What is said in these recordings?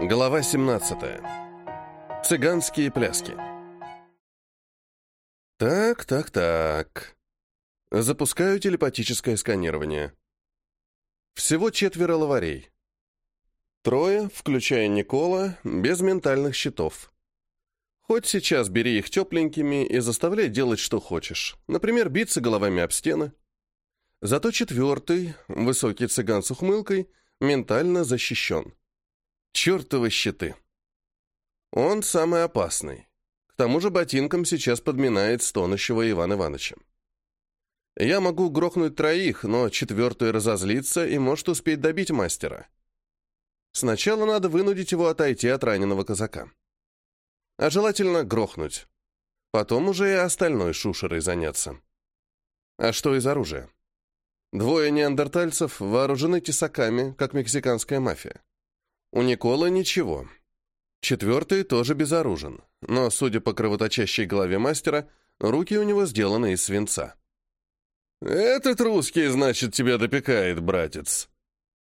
Глава 17. Цыганские пляски. Так, так, так. Запускаю телепатическое сканирование. Всего четверо лаварей. Трое, включая Никола, без ментальных щитов. Хоть сейчас бери их тепленькими и заставляй делать, что хочешь. Например, биться головами об стены. Зато четвертый, высокий цыган с ухмылкой, ментально защищен. Чертовы щиты. Он самый опасный. К тому же ботинком сейчас подминает стонущего Ивана Ивановича. Я могу грохнуть троих, но четвертый разозлится и может успеть добить мастера. Сначала надо вынудить его отойти от раненого казака. А желательно грохнуть. Потом уже и остальной шушерой заняться. А что из оружия? Двое неандертальцев вооружены тесаками, как мексиканская мафия. У Никола ничего. Четвертый тоже безоружен, но, судя по кровоточащей голове мастера, руки у него сделаны из свинца. «Этот русский, значит, тебя допекает, братец».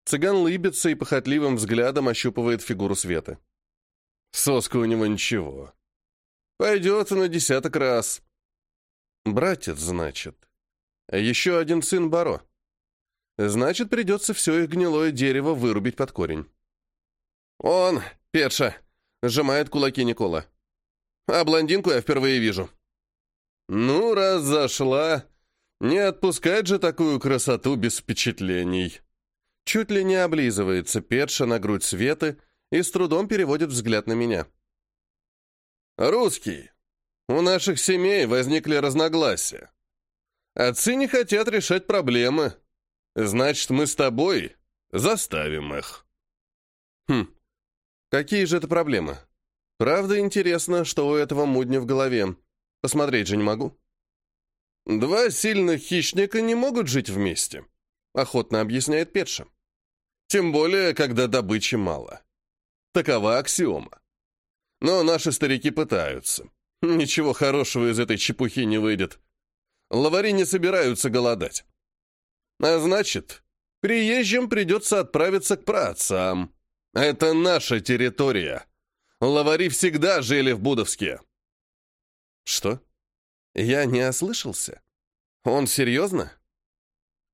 Цыган лыбится и похотливым взглядом ощупывает фигуру Светы. Соска у него ничего. Пойдет на десяток раз. Братец, значит. Еще один сын Баро. Значит, придется все их гнилое дерево вырубить под корень. «Он, Петша!» — сжимает кулаки Никола. «А блондинку я впервые вижу». «Ну, раз зашла, не отпускать же такую красоту без впечатлений». Чуть ли не облизывается Петша на грудь Светы и с трудом переводит взгляд на меня. «Русский, у наших семей возникли разногласия. Отцы не хотят решать проблемы. Значит, мы с тобой заставим их». «Хм, Какие же это проблемы? Правда интересно, что у этого мудня в голове. Посмотреть же не могу. Два сильных хищника не могут жить вместе, охотно объясняет Петша. Тем более, когда добычи мало. Такова аксиома. Но наши старики пытаются. Ничего хорошего из этой чепухи не выйдет. Лавари не собираются голодать. А значит, приезжим придется отправиться к праотцам. Это наша территория. Лавари всегда жили в Будовске. Что? Я не ослышался? Он серьезно?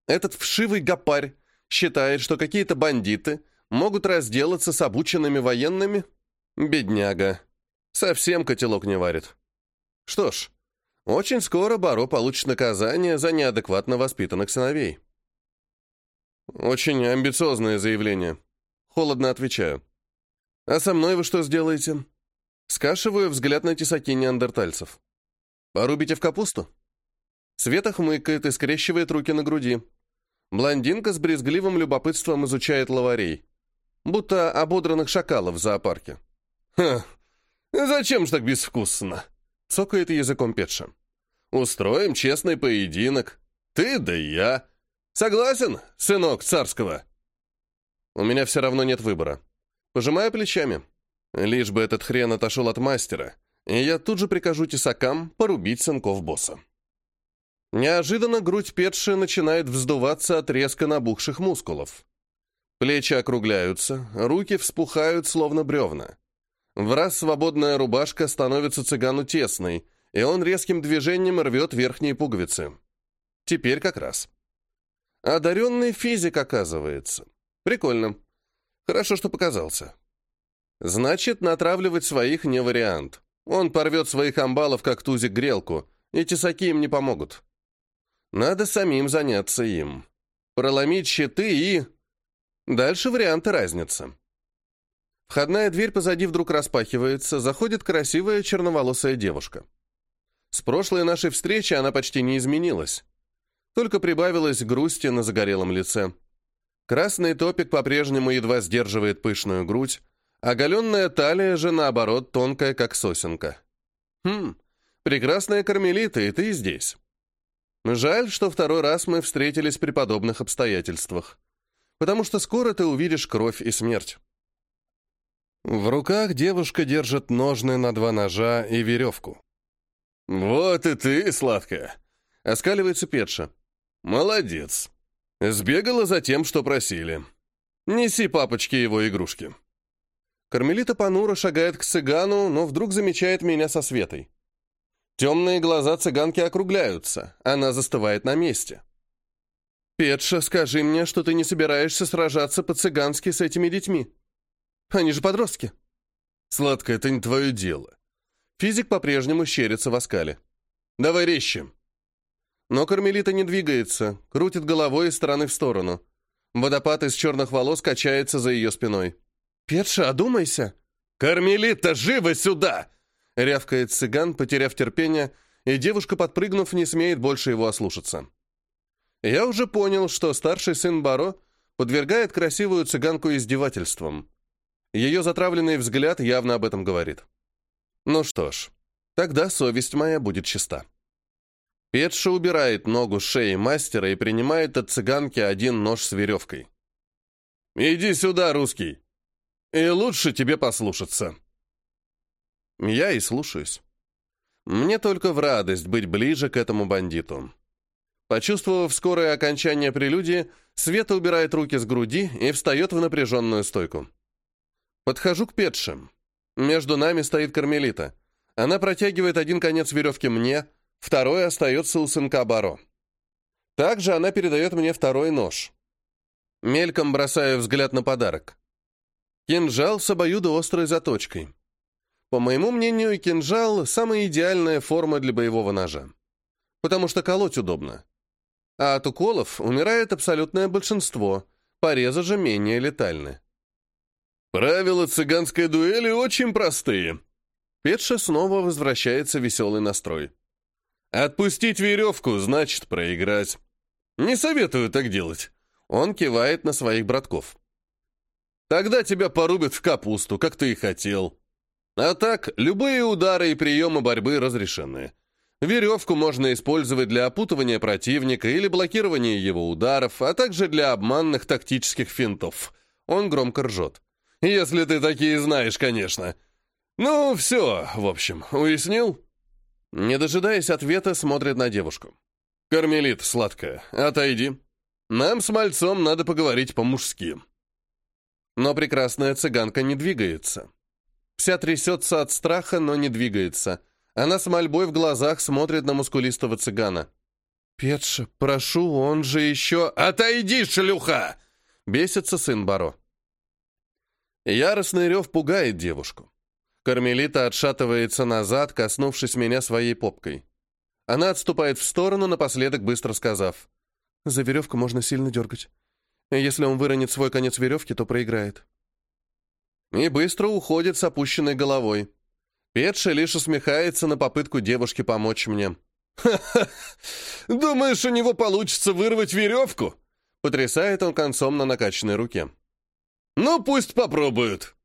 Этот вшивый гопарь считает, что какие-то бандиты могут разделаться с обученными военными? Бедняга. Совсем котелок не варит. Что ж, очень скоро Баро получит наказание за неадекватно воспитанных сыновей. Очень амбициозное заявление. Холодно отвечаю. «А со мной вы что сделаете?» Скашиваю взгляд на тесаки неандертальцев. «Порубите в капусту?» Света хмыкает и скрещивает руки на груди. Блондинка с брезгливым любопытством изучает лаварей. Будто ободранных шакалов в зоопарке. «Ха! Зачем ж так безвкусно?» Цокает языком Петша. «Устроим честный поединок. Ты да я. Согласен, сынок царского?» У меня все равно нет выбора. Пожимаю плечами. Лишь бы этот хрен отошел от мастера, и я тут же прикажу тесакам порубить сынков босса. Неожиданно грудь Петши начинает вздуваться от резко набухших мускулов. Плечи округляются, руки вспухают, словно бревна. В раз свободная рубашка становится цыгану тесной, и он резким движением рвет верхние пуговицы. Теперь как раз. Одаренный физик, оказывается. Прикольно. Хорошо, что показался. Значит, натравливать своих не вариант. Он порвет своих амбалов, как тузик грелку, и тесаки им не помогут. Надо самим заняться им. Проломить щиты и... Дальше варианты разница. Входная дверь позади вдруг распахивается, заходит красивая черноволосая девушка. С прошлой нашей встречи она почти не изменилась. Только прибавилась грусти на загорелом лице. Красный топик по-прежнему едва сдерживает пышную грудь, оголенная талия же, наоборот, тонкая, как сосенка. Хм, прекрасная кармелита, и ты здесь. Жаль, что второй раз мы встретились при подобных обстоятельствах, потому что скоро ты увидишь кровь и смерть. В руках девушка держит ножны на два ножа и веревку. «Вот и ты, сладкая!» — оскаливается Петша. «Молодец!» Сбегала за тем, что просили. Неси папочке его игрушки. Кармелита понуро шагает к цыгану, но вдруг замечает меня со Светой. Темные глаза цыганки округляются, она застывает на месте. «Петша, скажи мне, что ты не собираешься сражаться по-цыгански с этими детьми. Они же подростки». «Сладко, это не твое дело». Физик по-прежнему щерится в оскале. «Давай резче». Но Кармелита не двигается, крутит головой из стороны в сторону. Водопад из черных волос качается за ее спиной. «Петша, одумайся!» «Кармелита, живо сюда!» Рявкает цыган, потеряв терпение, и девушка, подпрыгнув, не смеет больше его ослушаться. Я уже понял, что старший сын Баро подвергает красивую цыганку издевательствам. Ее затравленный взгляд явно об этом говорит. Ну что ж, тогда совесть моя будет чиста. Петша убирает ногу с шеи мастера и принимает от цыганки один нож с веревкой. «Иди сюда, русский, и лучше тебе послушаться». Я и слушаюсь. Мне только в радость быть ближе к этому бандиту. Почувствовав скорое окончание прелюдии, Света убирает руки с груди и встает в напряженную стойку. Подхожу к Петше. Между нами стоит Кармелита. Она протягивает один конец веревки мне, второй остается у сынка Баро. Также она передает мне второй нож. Мельком бросаю взгляд на подарок. Кинжал с обоюдоострой заточкой. По моему мнению, кинжал – самая идеальная форма для боевого ножа. Потому что колоть удобно. А от уколов умирает абсолютное большинство, порезы же менее летальны. Правила цыганской дуэли очень простые. Петша снова возвращается веселый настрой. Отпустить веревку значит проиграть. Не советую так делать. Он кивает на своих братков. Тогда тебя порубят в капусту, как ты и хотел. А так, любые удары и приемы борьбы разрешены. Веревку можно использовать для опутывания противника или блокирования его ударов, а также для обманных тактических финтов. Он громко ржет. Если ты такие знаешь, конечно. Ну, все, в общем, уяснил? Не дожидаясь ответа, смотрит на девушку. «Кармелит, сладкая, отойди. Нам с мальцом надо поговорить по-мужски». Но прекрасная цыганка не двигается. Вся трясется от страха, но не двигается — она с мольбой в глазах смотрит на мускулистого цыгана. «Петша, прошу, он же еще...» «Отойди, шлюха!» Бесится сын Баро. Яростный рев пугает девушку. Кармелита отшатывается назад, коснувшись меня своей попкой. Она отступает в сторону, напоследок быстро сказав. «За веревку можно сильно дергать. Если он выронит свой конец веревки, то проиграет». И быстро уходит с опущенной головой. Петша лишь усмехается на попытку девушки помочь мне. «Ха-ха! Думаешь, у него получится вырвать веревку?» Потрясает он концом на накачанной руке. «Ну, пусть попробуют!»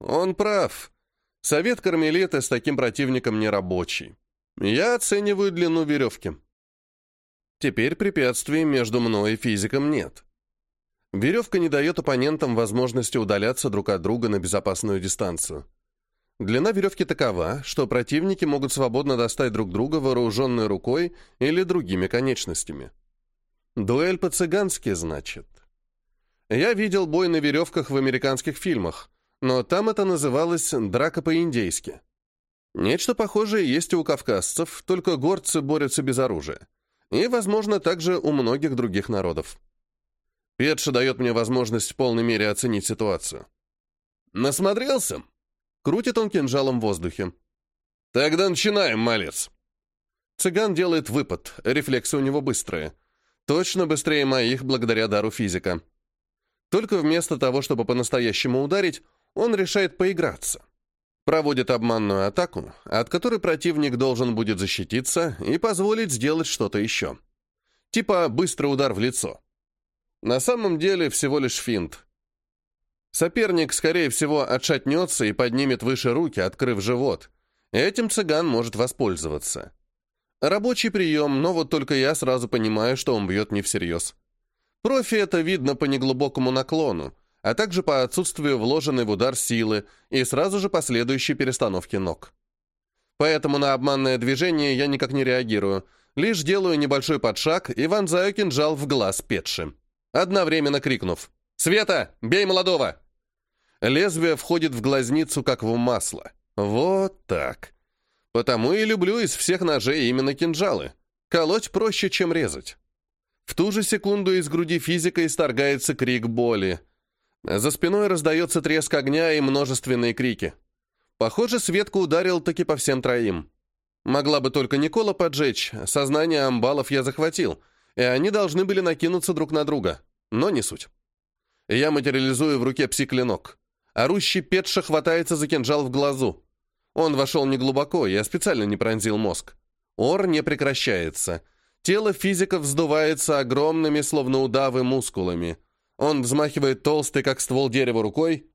Он прав. Совет Кармелита с таким противником не рабочий. Я оцениваю длину веревки. Теперь препятствий между мной и физиком нет. Веревка не дает оппонентам возможности удаляться друг от друга на безопасную дистанцию. Длина веревки такова, что противники могут свободно достать друг друга вооруженной рукой или другими конечностями. Дуэль по-цыгански, значит. Я видел бой на веревках в американских фильмах, но там это называлось «драка по-индейски». Нечто похожее есть и у кавказцев, только горцы борются без оружия. И, возможно, также у многих других народов. Петша дает мне возможность в полной мере оценить ситуацию. «Насмотрелся?» Крутит он кинжалом в воздухе. «Тогда начинаем, малец!» Цыган делает выпад, рефлексы у него быстрые. Точно быстрее моих, благодаря дару физика. Только вместо того, чтобы по-настоящему ударить, он решает поиграться. Проводит обманную атаку, от которой противник должен будет защититься и позволить сделать что-то еще. Типа быстрый удар в лицо. На самом деле всего лишь финт. Соперник, скорее всего, отшатнется и поднимет выше руки, открыв живот. Этим цыган может воспользоваться. Рабочий прием, но вот только я сразу понимаю, что он бьет не всерьез. Профи это видно по неглубокому наклону, а также по отсутствию вложенной в удар силы и сразу же последующей перестановки ног. Поэтому на обманное движение я никак не реагирую, лишь делаю небольшой подшаг и вонзаю кинжал в глаз Петши, одновременно крикнув «Света, бей молодого!» Лезвие входит в глазницу, как в масло. Вот так. Потому и люблю из всех ножей именно кинжалы. Колоть проще, чем резать. В ту же секунду из груди физика исторгается крик боли. За спиной раздается треск огня и множественные крики. Похоже, Светка ударил таки по всем троим. Могла бы только Никола поджечь, сознание амбалов я захватил, и они должны были накинуться друг на друга, но не суть. Я материализую в руке пси-клинок. Орущий Петша хватается за кинжал в глазу. Он вошел неглубоко, я специально не пронзил мозг. Ор не прекращается. Тело физика вздувается огромными, словно удавы, мускулами. Он взмахивает толстый, как ствол дерева, рукой.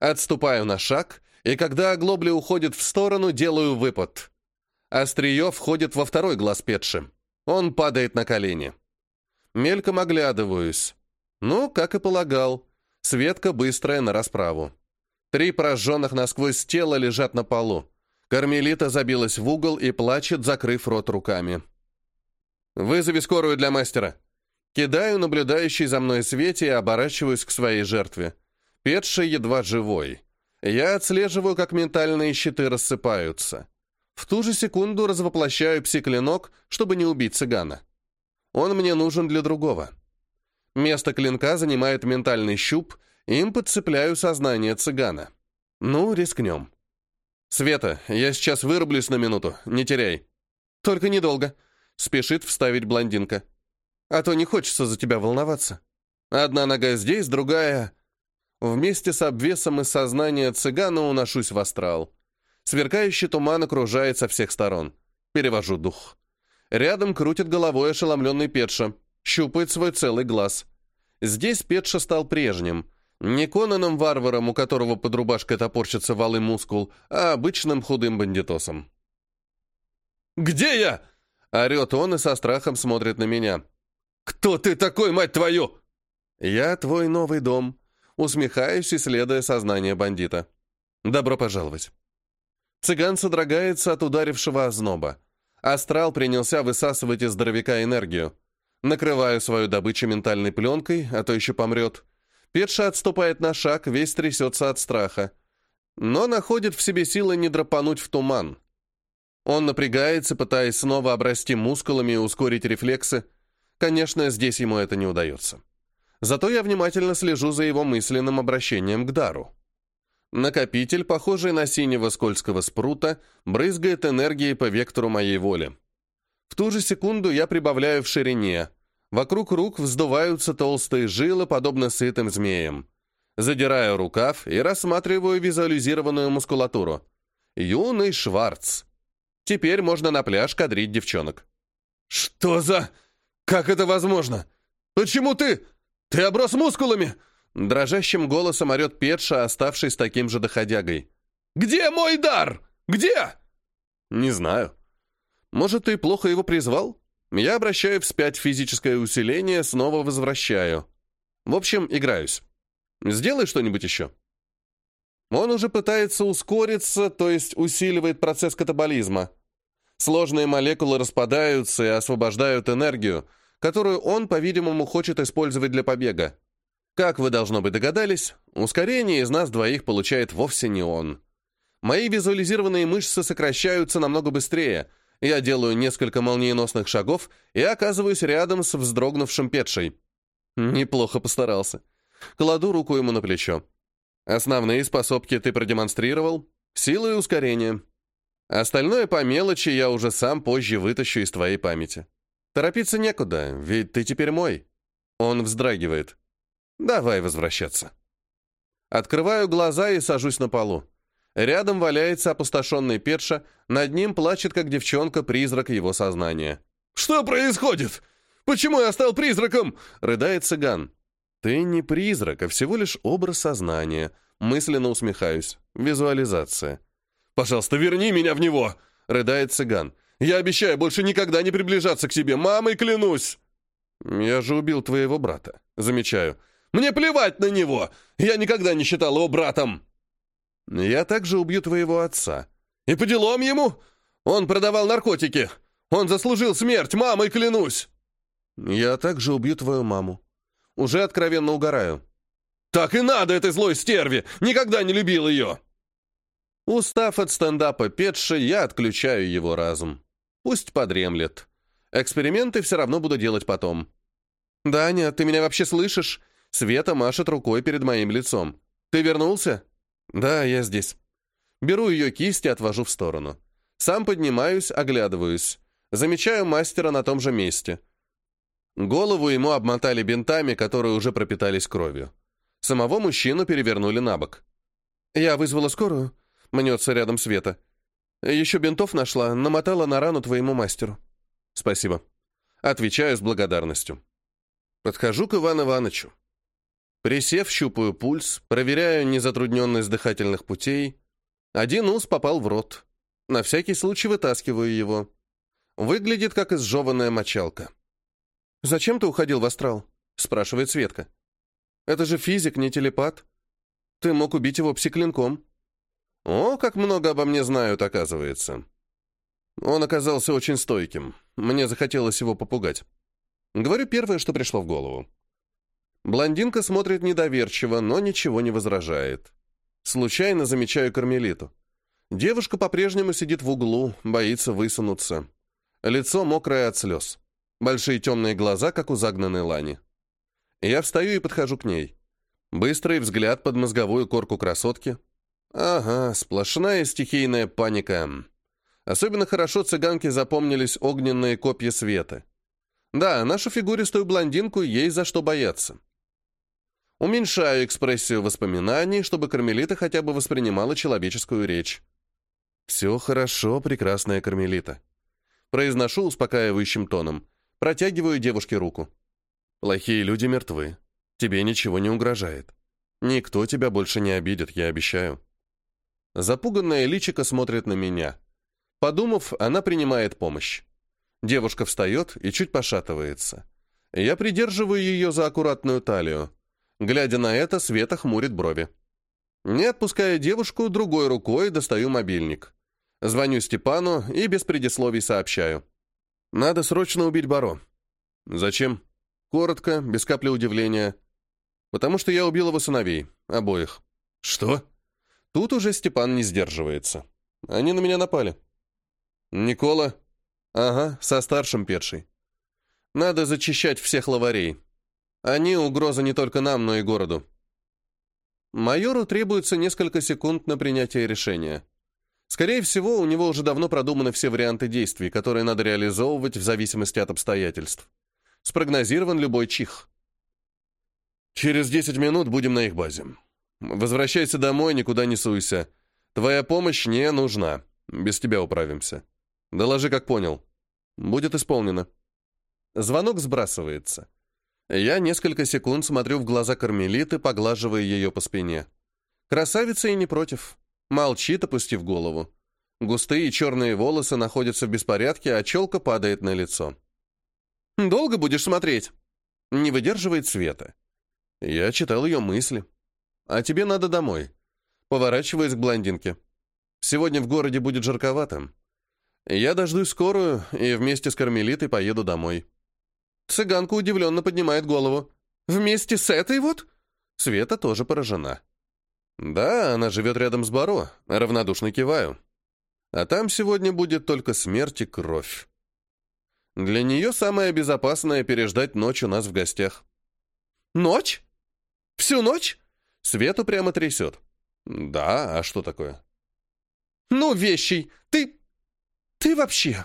Отступаю на шаг, и когда оглобли уходят в сторону, делаю выпад. Острие входит во второй глаз Петши. Он падает на колени. Мельком оглядываюсь. Ну, как и полагал. Светка быстрая на расправу. Три прожженных насквозь тела лежат на полу. Кармелита забилась в угол и плачет, закрыв рот руками. «Вызови скорую для мастера». Кидаю наблюдающий за мной Свете и оборачиваюсь к своей жертве. Петша едва живой. Я отслеживаю, как ментальные щиты рассыпаются. В ту же секунду развоплощаю псиклинок, чтобы не убить цыгана. Он мне нужен для другого. Место клинка занимает ментальный щуп, им подцепляю сознание цыгана. Ну, рискнем. «Света, я сейчас вырублюсь на минуту, не теряй». «Только недолго», — спешит вставить блондинка. «А то не хочется за тебя волноваться. Одна нога здесь, другая...» Вместе с обвесом из сознания цыгана уношусь в астрал. Сверкающий туман окружает со всех сторон. Перевожу дух. Рядом крутит головой ошеломленный Петша. Щупает свой целый глаз. Здесь Петша стал прежним — не Конаном-варваром, у которого под рубашкой топорщится валый мускул, а обычным худым бандитосом. «Где я?» — орет он и со страхом смотрит на меня. «Кто ты такой, мать твою?» «Я твой новый дом», — усмехаюсь, исследуя сознание бандита. «Добро пожаловать». Цыган содрогается от ударившего озноба. Астрал принялся высасывать из здоровяка энергию. Накрываю свою добычу ментальной пленкой, а то еще помрет. Петша отступает на шаг, весь трясется от страха. Но находит в себе силы не драпануть в туман. Он напрягается, пытаясь снова обрасти мускулами и ускорить рефлексы. Конечно, здесь ему это не удается. Зато я внимательно слежу за его мысленным обращением к дару. Накопитель, похожий на синего скользкого спрута, брызгает энергией по вектору моей воли. В ту же секунду я прибавляю в ширине, Вокруг рук вздуваются толстые жилы, подобно сытым змеям. Задираю рукав и рассматриваю визуализированную мускулатуру. Юный Шварц. Теперь можно на пляж кадрить девчонок. «Что за... Как это возможно? Почему ты... Ты оброс мускулами?» Дрожащим голосом орет Петша, оставшись таким же доходягой. «Где мой дар? Где?» «Не знаю. Может, ты плохо его призвал? Я обращаю вспять физическое усиление, снова возвращаю. В общем, играюсь. Сделай что-нибудь еще. Он уже пытается ускориться, то есть усиливает процесс катаболизма. Сложные молекулы распадаются и освобождают энергию, которую он, по-видимому, хочет использовать для побега. Как вы, должно быть, догадались, ускорение из нас двоих получает вовсе не он. Мои визуализированные мышцы сокращаются намного быстрее, я делаю несколько молниеносных шагов и оказываюсь рядом с вздрогнувшим Петшей. Неплохо постарался. Кладу руку ему на плечо. Основные способки ты продемонстрировал. Сила и ускорение. Остальное по мелочи я уже сам позже вытащу из твоей памяти. Торопиться некуда, ведь ты теперь мой. Он вздрагивает. Давай возвращаться. Открываю глаза и сажусь на полу. Рядом валяется опустошенный Петша, над ним плачет, как девчонка, призрак его сознания. «Что происходит? Почему я стал призраком?» — рыдает цыган. «Ты не призрак, а всего лишь образ сознания». Мысленно усмехаюсь. Визуализация. «Пожалуйста, верни меня в него!» — рыдает цыган. «Я обещаю больше никогда не приближаться к тебе, мамой клянусь!» «Я же убил твоего брата», — замечаю. «Мне плевать на него! Я никогда не считал его братом!» Я также убью твоего отца. И по делам ему? Он продавал наркотики. Он заслужил смерть, мамой клянусь. Я также убью твою маму. Уже откровенно угораю. «Так и надо этой злой стерве! Никогда не любил ее!» Устав от стендапа Петши, я отключаю его разум. Пусть подремлет. Эксперименты все равно буду делать потом. «Даня, ты меня вообще слышишь?» Света машет рукой перед моим лицом. «Ты вернулся?» «Да, я здесь». Беру ее кисть и отвожу в сторону. Сам поднимаюсь, оглядываюсь. Замечаю мастера на том же месте. Голову ему обмотали бинтами, которые уже пропитались кровью. Самого мужчину перевернули на бок. «Я вызвала скорую», — мнется рядом Света. «Еще бинтов нашла, намотала на рану твоему мастеру». «Спасибо». Отвечаю с благодарностью. Подхожу к Ивану Ивановичу. Присев, щупаю пульс, проверяю незатрудненность дыхательных путей. Один ус попал в рот. На всякий случай вытаскиваю его. Выглядит, как изжеванная мочалка. «Зачем ты уходил в астрал?» — спрашивает Светка. «Это же физик, не телепат. Ты мог убить его псиклинком». «О, как много обо мне знают, оказывается». Он оказался очень стойким. Мне захотелось его попугать. Говорю первое, что пришло в голову. Блондинка смотрит недоверчиво, но ничего не возражает. Случайно замечаю кармелиту. Девушка по-прежнему сидит в углу, боится высунуться. Лицо мокрое от слез. Большие темные глаза, как у загнанной лани. Я встаю и подхожу к ней. Быстрый взгляд под мозговую корку красотки. Ага, сплошная стихийная паника. Особенно хорошо цыганки запомнились огненные копья света. Да, нашу фигуристую блондинку ей за что бояться. Уменьшаю экспрессию воспоминаний, чтобы Кармелита хотя бы воспринимала человеческую речь. «Все хорошо, прекрасная Кармелита». Произношу успокаивающим тоном. Протягиваю девушке руку. «Плохие люди мертвы. Тебе ничего не угрожает. Никто тебя больше не обидит, я обещаю». Запуганная личико смотрит на меня. Подумав, она принимает помощь. Девушка встает и чуть пошатывается. Я придерживаю ее за аккуратную талию. Глядя на это, Света хмурит брови. Не отпуская девушку, другой рукой достаю мобильник. Звоню Степану и без предисловий сообщаю. «Надо срочно убить Баро». «Зачем?» Коротко, без капли удивления. «Потому что я убил его сыновей. Обоих». «Что?» Тут уже Степан не сдерживается. Они на меня напали. «Никола?» «Ага, со старшим Петшей. Надо зачищать всех лаварей. Они угроза не только нам, но и городу». Майору требуется несколько секунд на принятие решения. Скорее всего, у него уже давно продуманы все варианты действий, которые надо реализовывать в зависимости от обстоятельств. Спрогнозирован любой чих. «Через 10 минут будем на их базе. Возвращайся домой, никуда не суйся. Твоя помощь не нужна. Без тебя управимся. Доложи, как понял. Будет исполнено». Звонок сбрасывается. Я несколько секунд смотрю в глаза Кармелиты, поглаживая ее по спине. Красавица и не против. Молчит, опустив голову. Густые черные волосы находятся в беспорядке, а челка падает на лицо. «Долго будешь смотреть?» Не выдерживает света. Я читал ее мысли. «А тебе надо домой». Поворачиваясь к блондинке. «Сегодня в городе будет жарковато. Я дождусь скорую и вместе с Кармелитой поеду домой». Цыганка удивленно поднимает голову. «Вместе с этой вот?» Света тоже поражена. «Да, она живет рядом с Баро», — равнодушно киваю. «А там сегодня будет только смерть и кровь. Для нее самое безопасное — переждать ночь у нас в гостях». «Ночь? Всю ночь?» Свету прямо трясет. «Да, а что такое?» «Ну, вещий, ты... ты вообще...»